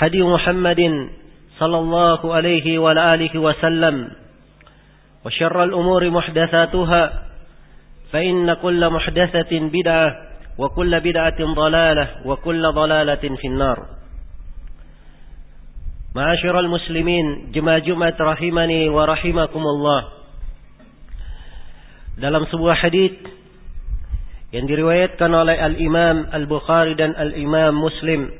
هدي محمد صلى الله عليه وآله وسلم. وشر الأمور محدثاتها فإن كل محدثة بدعة وكل بدعة ضلالة وكل ضلالة في النار. معاشر المسلمين جمع جمعة رحمني ورحمكم الله. dalam sebuah hadis yang diriwayatkan oleh Al-Imam Al-Bukhari dan Al-Imam Muslim.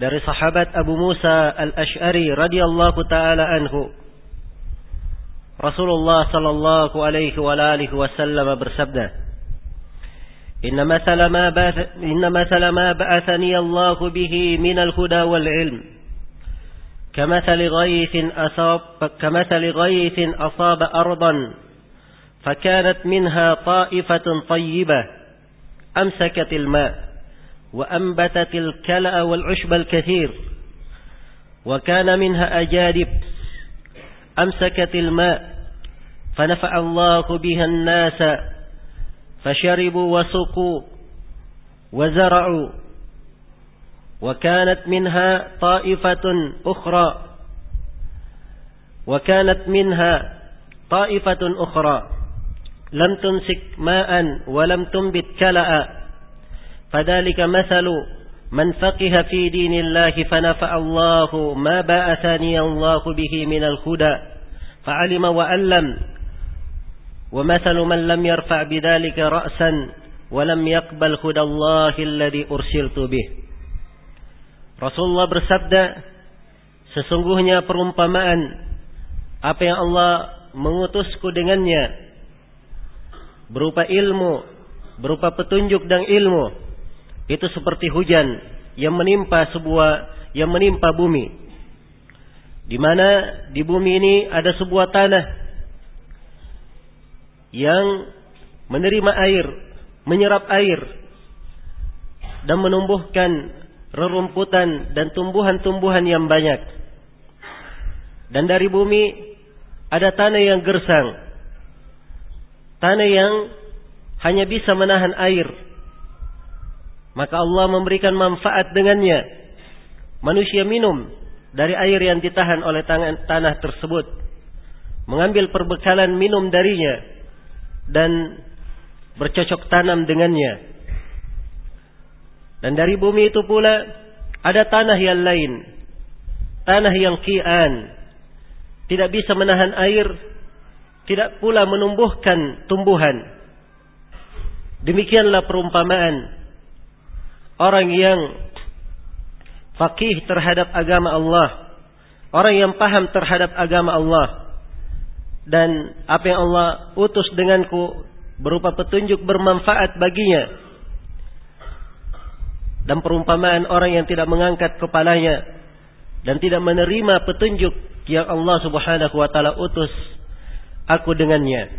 Dari sahabat Abu Musa Al-Ash'ari radhiyallahu taala anhu Rasulullah sallallahu alaihi wa alihi wasallam bersabda Inna mathala ma ba'ath inna mathala ma ba'athani Allah bihi min al-huda wal 'ilm كمثل غيث أصاب كمثل غيث أصاب أرضا فكانت منها طائفة طيبة أمسكت الماء وأنبتت الكلأ والعشب الكثير وكان منها أجادب أمسكت الماء فنفع الله بها الناس فشربوا وسقوا وزرعوا وكانت منها طائفة أخرى وكانت منها طائفة أخرى لم تمسك ماء ولم تنبت كلأ. فذلك مثل من فقه في دين الله فنفع الله ما بعثني الله به من الهدى فعلم وألم ومثل من لم يرفع بذلك رأسا ولم يقبل هدى الله الذي أرسلت به Rasulullah bersabda, sesungguhnya perumpamaan apa yang Allah mengutusku dengannya berupa ilmu, berupa petunjuk dan ilmu, itu seperti hujan yang menimpa sebuah yang menimpa bumi. Di mana di bumi ini ada sebuah tanah yang menerima air, menyerap air dan menumbuhkan rerumputan dan tumbuhan-tumbuhan yang banyak. Dan dari bumi ada tanah yang gersang. Tanah yang hanya bisa menahan air. Maka Allah memberikan manfaat dengannya. Manusia minum dari air yang ditahan oleh tangan, tanah tersebut. Mengambil perbekalan minum darinya. Dan bercocok tanam dengannya. Dan dari bumi itu pula ada tanah yang lain. Tanah yang kian. Tidak bisa menahan air. Tidak pula menumbuhkan tumbuhan. Demikianlah perumpamaan. Orang yang fakih terhadap agama Allah. Orang yang paham terhadap agama Allah. Dan apa yang Allah utus denganku berupa petunjuk bermanfaat baginya dan perumpamaan orang yang tidak mengangkat kepalanya dan tidak menerima petunjuk yang Allah Subhanahu wa taala utus aku dengannya.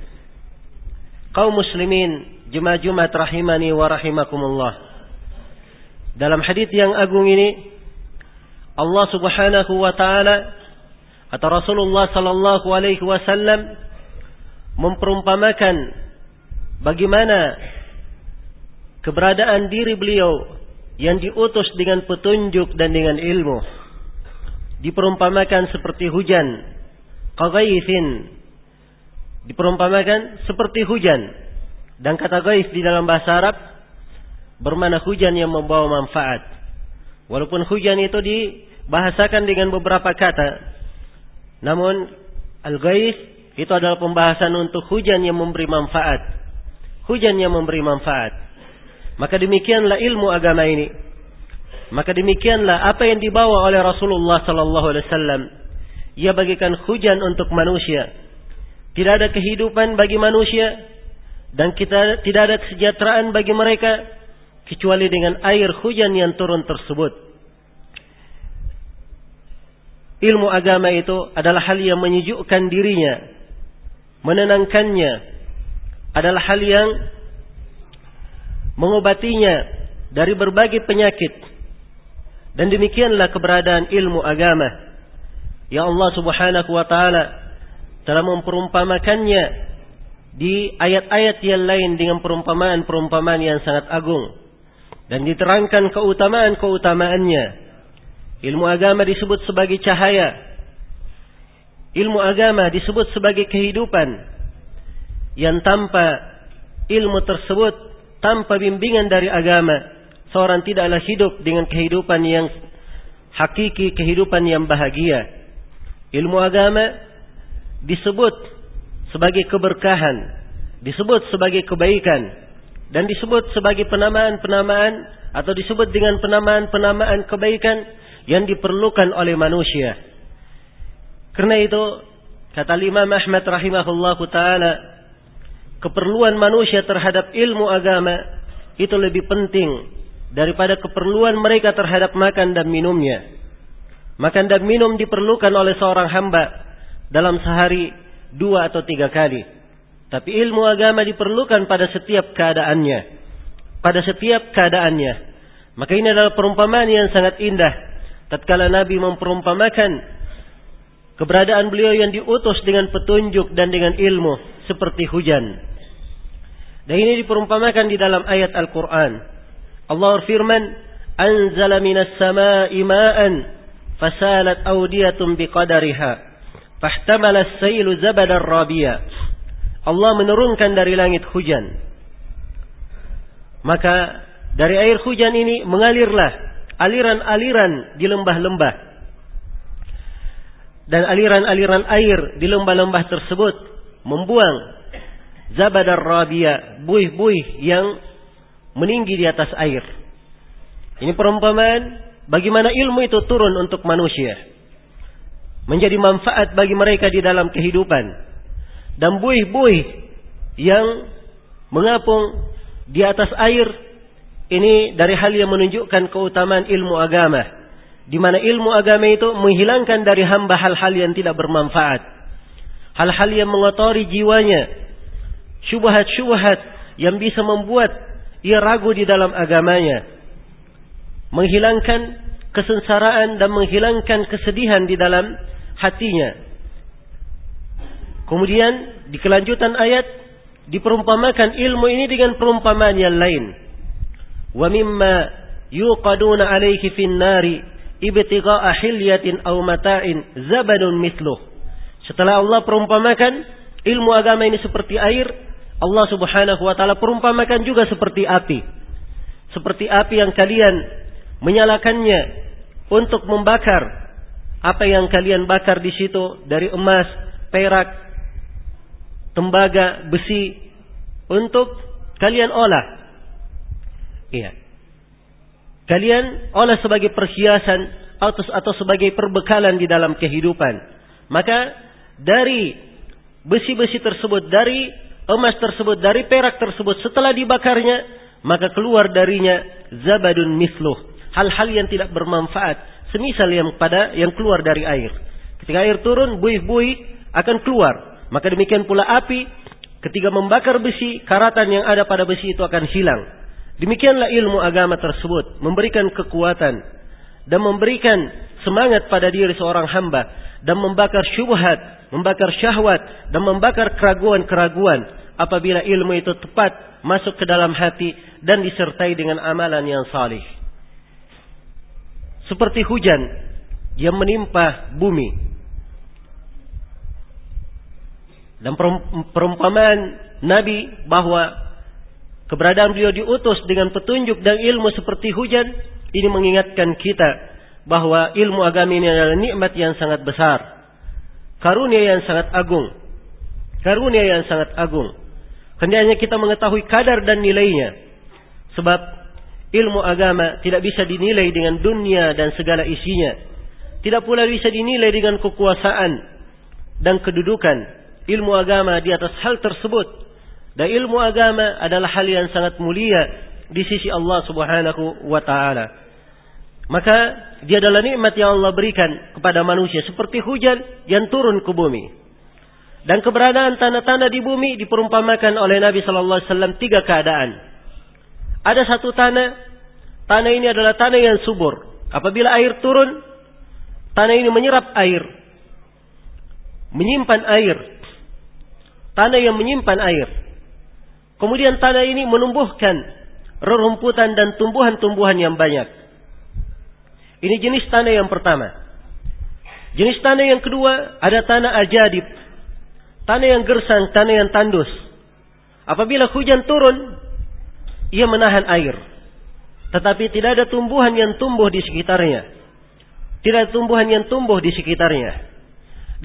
Kaum muslimin, jemaah Jumat rahimani wa rahimakumullah. Dalam hadis yang agung ini Allah Subhanahu wa taala atau Rasulullah sallallahu alaihi wasallam memperumpamakan bagaimana keberadaan diri beliau yang diutus dengan petunjuk dan dengan ilmu. Diperumpamakan seperti hujan qaghaithin diperumpamakan seperti hujan. Dan kata ghaith di dalam bahasa Arab bermana hujan yang membawa manfaat. Walaupun hujan itu dibahasakan dengan beberapa kata. Namun al-ghaith itu adalah pembahasan untuk hujan yang memberi manfaat. Hujan yang memberi manfaat. Maka demikianlah ilmu agama ini. Maka demikianlah apa yang dibawa oleh Rasulullah sallallahu alaihi wasallam. Ia bagikan hujan untuk manusia. Tidak ada kehidupan bagi manusia. Dan kita tidak ada kesejahteraan bagi mereka kecuali dengan air hujan yang turun tersebut. Ilmu agama itu adalah hal yang menyejukkan dirinya, menenangkannya, adalah hal yang mengobatinya dari berbagai penyakit. Dan demikianlah keberadaan ilmu agama. Ya Allah Subhanahu wa taala telah memperumpamakannya di ayat-ayat yang lain dengan perumpamaan-perumpamaan yang sangat agung dan diterangkan keutamaan-keutamaannya. Ilmu agama disebut sebagai cahaya. Ilmu agama disebut sebagai kehidupan yang tanpa ilmu tersebut, tanpa bimbingan dari agama, seorang tidaklah hidup dengan kehidupan yang hakiki, kehidupan yang bahagia. Ilmu agama disebut sebagai keberkahan, disebut sebagai kebaikan, dan disebut sebagai penamaan-penamaan atau disebut dengan penamaan-penamaan kebaikan yang diperlukan oleh manusia. Karena itu kata Imam Ahmad rahimahullah taala keperluan manusia terhadap ilmu agama itu lebih penting daripada keperluan mereka terhadap makan dan minumnya. Makan dan minum diperlukan oleh seorang hamba dalam sehari dua atau tiga kali. Tapi ilmu agama diperlukan pada setiap keadaannya. Pada setiap keadaannya. Maka ini adalah perumpamaan yang sangat indah. Tatkala Nabi memperumpamakan keberadaan beliau yang diutus dengan petunjuk dan dengan ilmu seperti hujan. Dan ini diperumpamakan di dalam ayat Al-Quran. Allah berfirman, Anzala minas sama'i ma'an fasalat awdiyatun biqadariha Fahtamala sailu zabadar rabia. Allah menurunkan dari langit hujan. Maka dari air hujan ini mengalirlah aliran-aliran di lembah-lembah. Dan aliran-aliran air di lembah-lembah tersebut membuang zabadar rabia, buih-buih yang meninggi di atas air. Ini perumpamaan bagaimana ilmu itu turun untuk manusia menjadi manfaat bagi mereka di dalam kehidupan dan buih-buih yang mengapung di atas air ini dari hal yang menunjukkan keutamaan ilmu agama di mana ilmu agama itu menghilangkan dari hamba hal-hal yang tidak bermanfaat hal-hal yang mengotori jiwanya syubhat-syubhat yang bisa membuat ia ragu di dalam agamanya menghilangkan kesengsaraan dan menghilangkan kesedihan di dalam hatinya. Kemudian di kelanjutan ayat diperumpamakan ilmu ini dengan perumpamaan yang lain. Wa mimma yuqaduna alaihi fin nari ibtigha'a hilyatin aw mata'in zabadun mithluh. Setelah Allah perumpamakan ilmu agama ini seperti air, Allah Subhanahu wa taala perumpamakan juga seperti api. Seperti api yang kalian menyalakannya untuk membakar apa yang kalian bakar di situ dari emas, perak, tembaga, besi untuk kalian olah. Iya. Kalian olah sebagai perhiasan atau atau sebagai perbekalan di dalam kehidupan. Maka dari besi-besi tersebut, dari emas tersebut, dari perak tersebut setelah dibakarnya, maka keluar darinya zabadun misluh. Hal-hal yang tidak bermanfaat semisal yang pada yang keluar dari air. Ketika air turun, buih-buih akan keluar. Maka demikian pula api ketika membakar besi, karatan yang ada pada besi itu akan hilang. Demikianlah ilmu agama tersebut memberikan kekuatan dan memberikan semangat pada diri seorang hamba dan membakar syubhat, membakar syahwat dan membakar keraguan-keraguan apabila ilmu itu tepat masuk ke dalam hati dan disertai dengan amalan yang salih. Seperti hujan yang menimpa bumi. Dan perumpamaan Nabi bahwa keberadaan beliau diutus dengan petunjuk dan ilmu seperti hujan ini mengingatkan kita bahwa ilmu agama ini adalah nikmat yang sangat besar. Karunia yang sangat agung. Karunia yang sangat agung. Hendaknya kita mengetahui kadar dan nilainya. Sebab ilmu agama tidak bisa dinilai dengan dunia dan segala isinya. Tidak pula bisa dinilai dengan kekuasaan dan kedudukan. Ilmu agama di atas hal tersebut. Dan ilmu agama adalah hal yang sangat mulia di sisi Allah Subhanahu wa taala. Maka dia adalah nikmat yang Allah berikan kepada manusia seperti hujan yang turun ke bumi. Dan keberadaan tanah-tanah di bumi diperumpamakan oleh Nabi sallallahu alaihi wasallam tiga keadaan. Ada satu tanah, tanah ini adalah tanah yang subur. Apabila air turun, tanah ini menyerap air. Menyimpan air. Tanah yang menyimpan air. Kemudian tanah ini menumbuhkan rerumputan dan tumbuhan-tumbuhan yang banyak. Ini jenis tanah yang pertama. Jenis tanah yang kedua ada tanah ajadib. Tanah yang gersang, tanah yang tandus. Apabila hujan turun, ia menahan air. Tetapi tidak ada tumbuhan yang tumbuh di sekitarnya. Tidak ada tumbuhan yang tumbuh di sekitarnya.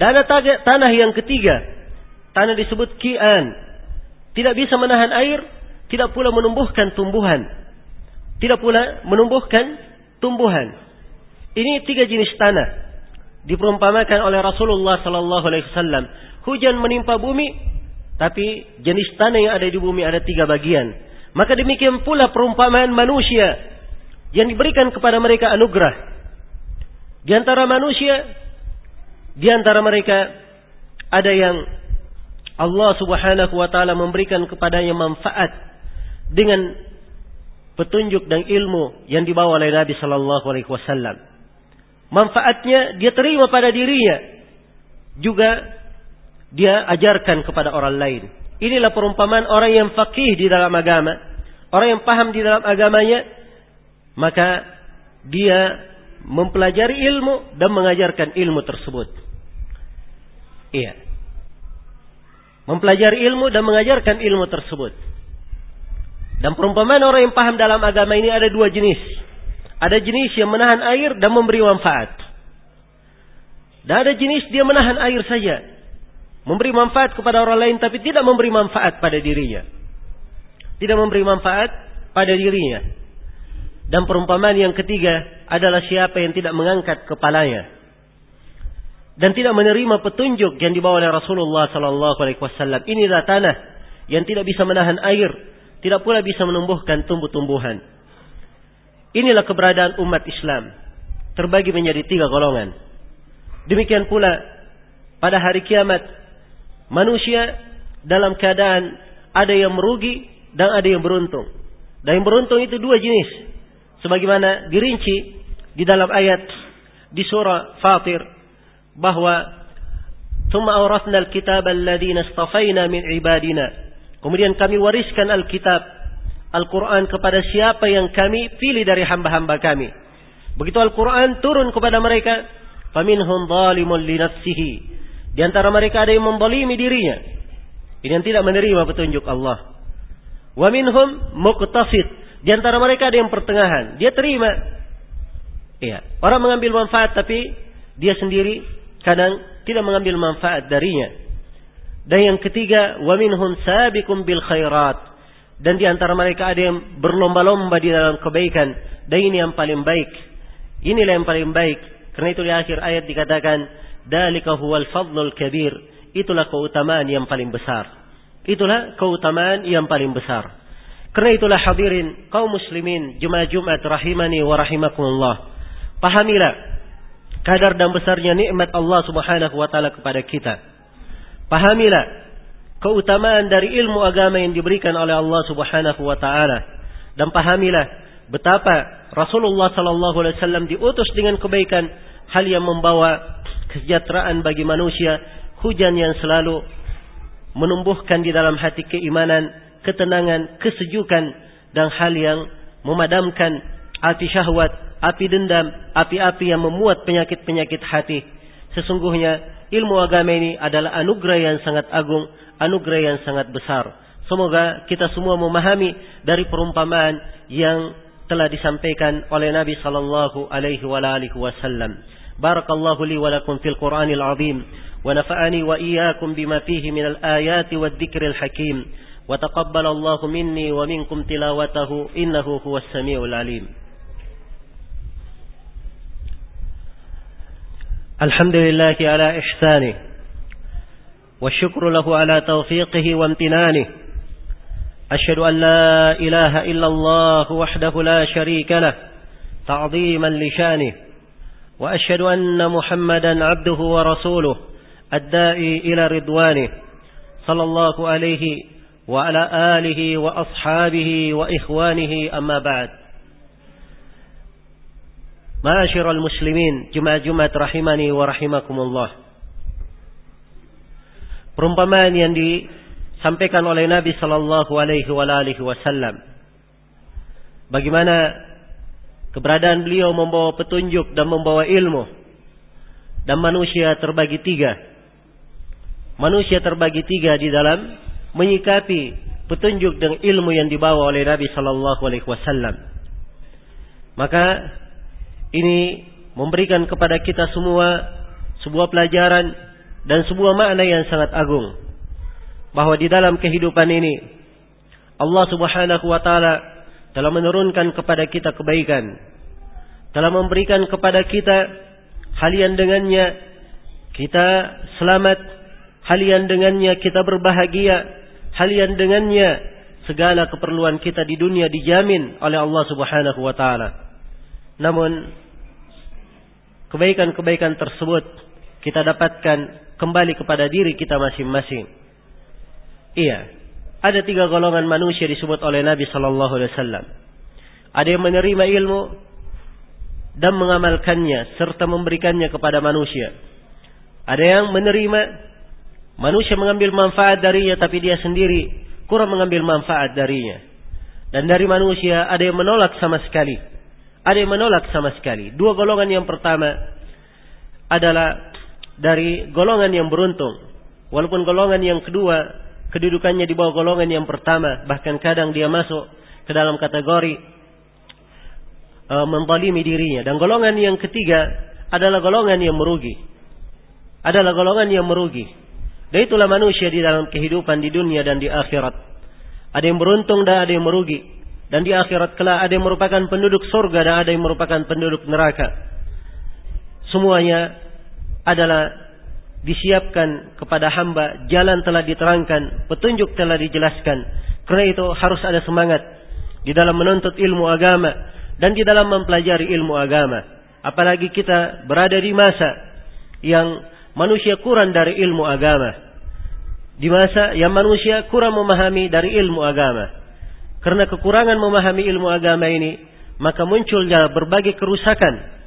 Dan ada tanah yang ketiga. Tanah disebut kian. Tidak bisa menahan air. Tidak pula menumbuhkan tumbuhan. Tidak pula menumbuhkan tumbuhan. Ini tiga jenis tanah diperumpamakan oleh Rasulullah sallallahu alaihi wasallam. Hujan menimpa bumi, tapi jenis tanah yang ada di bumi ada tiga bagian. Maka demikian pula perumpamaan manusia yang diberikan kepada mereka anugerah. Di antara manusia, di antara mereka ada yang Allah Subhanahu wa taala memberikan kepadanya manfaat dengan petunjuk dan ilmu yang dibawa oleh Nabi sallallahu alaihi wasallam manfaatnya dia terima pada dirinya juga dia ajarkan kepada orang lain. Inilah perumpamaan orang yang fakih di dalam agama, orang yang paham di dalam agamanya, maka dia mempelajari ilmu dan mengajarkan ilmu tersebut. Iya. Mempelajari ilmu dan mengajarkan ilmu tersebut. Dan perumpamaan orang yang paham dalam agama ini ada dua jenis. Ada jenis yang menahan air dan memberi manfaat. Dan ada jenis dia menahan air saja. Memberi manfaat kepada orang lain tapi tidak memberi manfaat pada dirinya. Tidak memberi manfaat pada dirinya. Dan perumpamaan yang ketiga adalah siapa yang tidak mengangkat kepalanya dan tidak menerima petunjuk yang dibawa oleh Rasulullah sallallahu alaihi wasallam. Inilah tanah yang tidak bisa menahan air, tidak pula bisa menumbuhkan tumbuh-tumbuhan. Inilah keberadaan umat Islam. Terbagi menjadi tiga golongan. Demikian pula pada hari kiamat manusia dalam keadaan ada yang merugi dan ada yang beruntung. Dan yang beruntung itu dua jenis. Sebagaimana dirinci di dalam ayat di surah Fatir bahwa Thumma awrasna al-kitab alladhina istafayna min ibadina. Kemudian kami wariskan al-kitab, Al-Quran kepada siapa yang kami pilih dari hamba-hamba kami. Begitu Al-Quran turun kepada mereka, faminhum zalimun li. Di antara mereka ada yang membalimi dirinya. Ini yang tidak menerima petunjuk Allah. Wa minhum. Di antara mereka ada yang pertengahan. Dia terima. Iya. Orang mengambil manfaat tapi dia sendiri kadang tidak mengambil manfaat darinya. Dan yang ketiga, wa minhum sabiqum bil khairat. Dan di antara mereka ada yang berlomba-lomba di dalam kebaikan. Dan ini yang paling baik. Inilah yang paling baik. Karena itu di akhir ayat dikatakan, Dalika huwal fadlul kabir. Itulah keutamaan yang paling besar. Itulah keutamaan yang paling besar. Karena itulah hadirin kaum muslimin Jumat Jumat rahimani wa rahimakumullah. Pahamilah kadar dan besarnya nikmat Allah Subhanahu wa taala kepada kita. Pahamilah keutamaan dari ilmu agama yang diberikan oleh Allah Subhanahu wa taala dan pahamilah betapa Rasulullah sallallahu alaihi wasallam diutus dengan kebaikan hal yang membawa kesejahteraan bagi manusia, hujan yang selalu menumbuhkan di dalam hati keimanan, ketenangan, kesejukan dan hal yang memadamkan api syahwat, api dendam, api-api yang memuat penyakit-penyakit hati. Sesungguhnya ilmu agama ini adalah anugerah yang sangat agung, anugerah yang sangat besar. Semoga kita semua memahami dari perumpamaan yang telah disampaikan oleh Nabi sallallahu alaihi wasallam. Barakallahu li wa lakum fil Qur'anil azim wa nafa'ani wa iyyakum bima fihi minal ayati wadh-dhikril hakim. Wa taqabbalallahu minni wa minkum tilawatahu innahu huwas samiul الحمد لله على إحسانه والشكر له على توفيقه وامتنانه. أشهد أن لا إله إلا الله وحده لا شريك له تعظيما لشانه. وأشهد أن محمدا عبده ورسوله الدائي إلى رضوانه صلى الله عليه وعلى آله وأصحابه وإخوانه أما بعد. Ma'asyiral muslimin, Jumat-Jumat rahimani wa rahimakumullah. Perumpamaan yang disampaikan oleh Nabi sallallahu alaihi wa alihi wasallam. Bagaimana keberadaan beliau membawa petunjuk dan membawa ilmu. Dan manusia terbagi tiga. Manusia terbagi tiga di dalam menyikapi petunjuk dan ilmu yang dibawa oleh Nabi sallallahu alaihi wasallam. Maka ini memberikan kepada kita semua sebuah pelajaran dan sebuah makna yang sangat agung bahwa di dalam kehidupan ini Allah Subhanahu wa taala telah menurunkan kepada kita kebaikan, telah memberikan kepada kita hal yang dengannya kita selamat, hal yang dengannya kita berbahagia, hal yang dengannya segala keperluan kita di dunia dijamin oleh Allah Subhanahu wa taala. Namun kebaikan-kebaikan tersebut kita dapatkan kembali kepada diri kita masing-masing. Iya. Ada tiga golongan manusia disebut oleh Nabi Sallallahu Alaihi Wasallam. Ada yang menerima ilmu dan mengamalkannya serta memberikannya kepada manusia. Ada yang menerima manusia mengambil manfaat darinya tapi dia sendiri kurang mengambil manfaat darinya. Dan dari manusia ada yang menolak sama sekali. Ada yang menolak sama sekali. Dua golongan yang pertama adalah dari golongan yang beruntung. Walaupun golongan yang kedua kedudukannya di bawah golongan yang pertama, bahkan kadang dia masuk ke dalam kategori menzalimi dirinya. Dan golongan yang ketiga adalah golongan yang merugi. Adalah golongan yang merugi. Dan itulah manusia di dalam kehidupan di dunia dan di akhirat. Ada yang beruntung dan ada yang merugi. Dan di akhirat kelak ada yang merupakan penduduk surga dan ada yang merupakan penduduk neraka. Semuanya adalah disiapkan kepada hamba, jalan telah diterangkan, petunjuk telah dijelaskan. Karena itu harus ada semangat di dalam menuntut ilmu agama dan di dalam mempelajari ilmu agama. Apalagi kita berada di masa yang manusia kurang dari ilmu agama. Di masa yang manusia kurang memahami dari ilmu agama. Karena kekurangan memahami ilmu agama ini, maka munculnya berbagai kerusakan.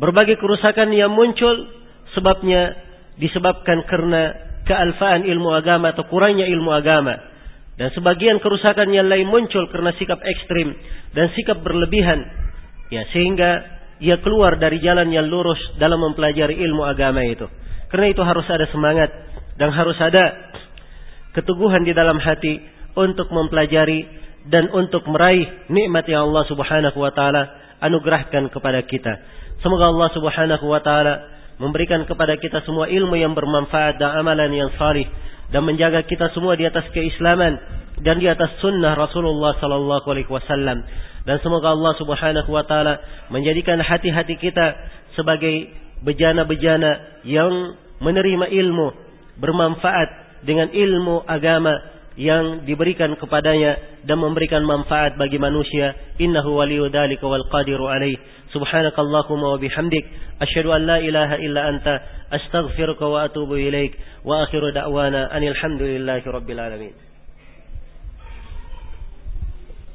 Berbagai kerusakan yang muncul sebabnya disebabkan karena kealfaan ilmu agama atau kurangnya ilmu agama. Dan sebagian kerusakan yang lain muncul karena sikap ekstrim dan sikap berlebihan. Ya, sehingga ia keluar dari jalan yang lurus dalam mempelajari ilmu agama itu. Karena itu harus ada semangat dan harus ada keteguhan di dalam hati untuk mempelajari dan untuk meraih nikmat yang Allah Subhanahu wa taala anugerahkan kepada kita. Semoga Allah Subhanahu wa taala memberikan kepada kita semua ilmu yang bermanfaat dan amalan yang salih dan menjaga kita semua di atas keislaman dan di atas sunnah Rasulullah sallallahu alaihi wasallam dan semoga Allah Subhanahu wa taala menjadikan hati-hati kita sebagai bejana-bejana yang menerima ilmu bermanfaat dengan ilmu agama yang diberikan kepadanya dan memberikan manfaat bagi manusia. Innahu waliyyu walqadiru wal alaih subhanakallahumma wa bihamdik. Asyhadu an la ilaha illa anta. Astaghfiruka wa atubu ilaik. Wa akhiru da'wana anil hamdulillahi rabbil alamin.